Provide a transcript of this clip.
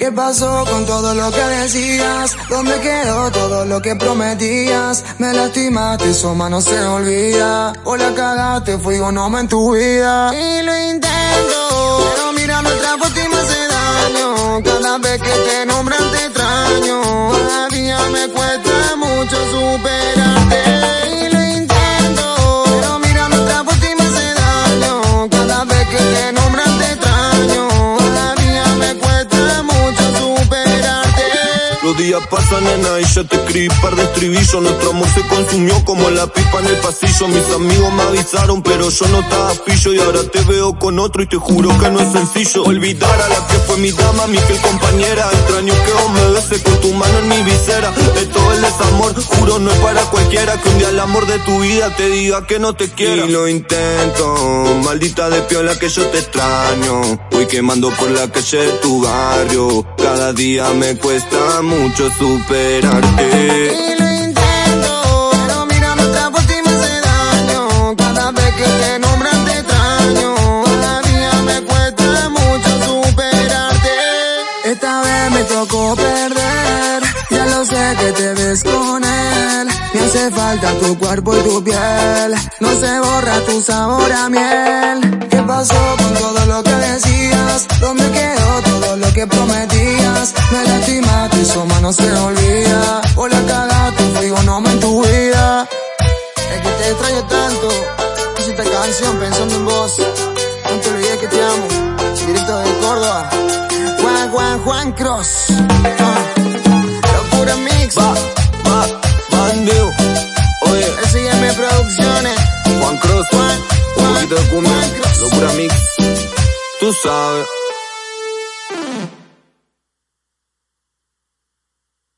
¿Qué pasó con todo lo que decías? ¿Dónde quedó todo lo que prometías? Me lastimaste, eso más no se olvida. O la cagaste, fui un hombre en tu vida. Y lo intento, pero mira nuestra foto y me hace daño. Cada vez que te nombran te extraño. Todavía me cuesta mucho superarte. Los días pasan, nena, y ya te escribí par de estribillos. Nuestro amor se consumió como la pipa en el pasillo. Mis amigos me avisaron, pero yo no estaba pillo. Y ahora te veo con otro y te juro que no es sencillo. Olvidar a la que fue mi dama, mi fiel compañera. Extraño que vos me beses con tu mano en mi visera. Esto es desamor, juro no es para cualquiera. Que un día el amor de tu vida te diga que no te quiero. Y lo intento, maldita de piola que yo te extraño. Voy quemando por la calle de tu barrio. Cada día me cuesta mucho superarte. Y lo intento, pero mira nuestra foto y me hace daño. Cada vez que te nombran te extraño. Todavía me cuesta mucho superarte. Esta vez me tocó perder. Ya lo sé que te ves con él. Me hace falta tu cuerpo y tu piel. No se borra tu sabor a miel. ¿Qué pasó con todo lo que decías? ¿Dónde quedó todo lo que prometías? Me lastimaste, eso más no se olvida. O la cagaste, fui un hombre en tu vida. Es que te extraño tanto. Hice esta canción pensando en vos. No te olvides que te amo. Directo de Córdoba. Juan, Juan, Juan Cross. Ah. Locura Mix. Va, va, bandeo. Oye, SIM Producciones. Juan Cross, Juan, Juan, Juan Cross. locura mix. Tú sabes.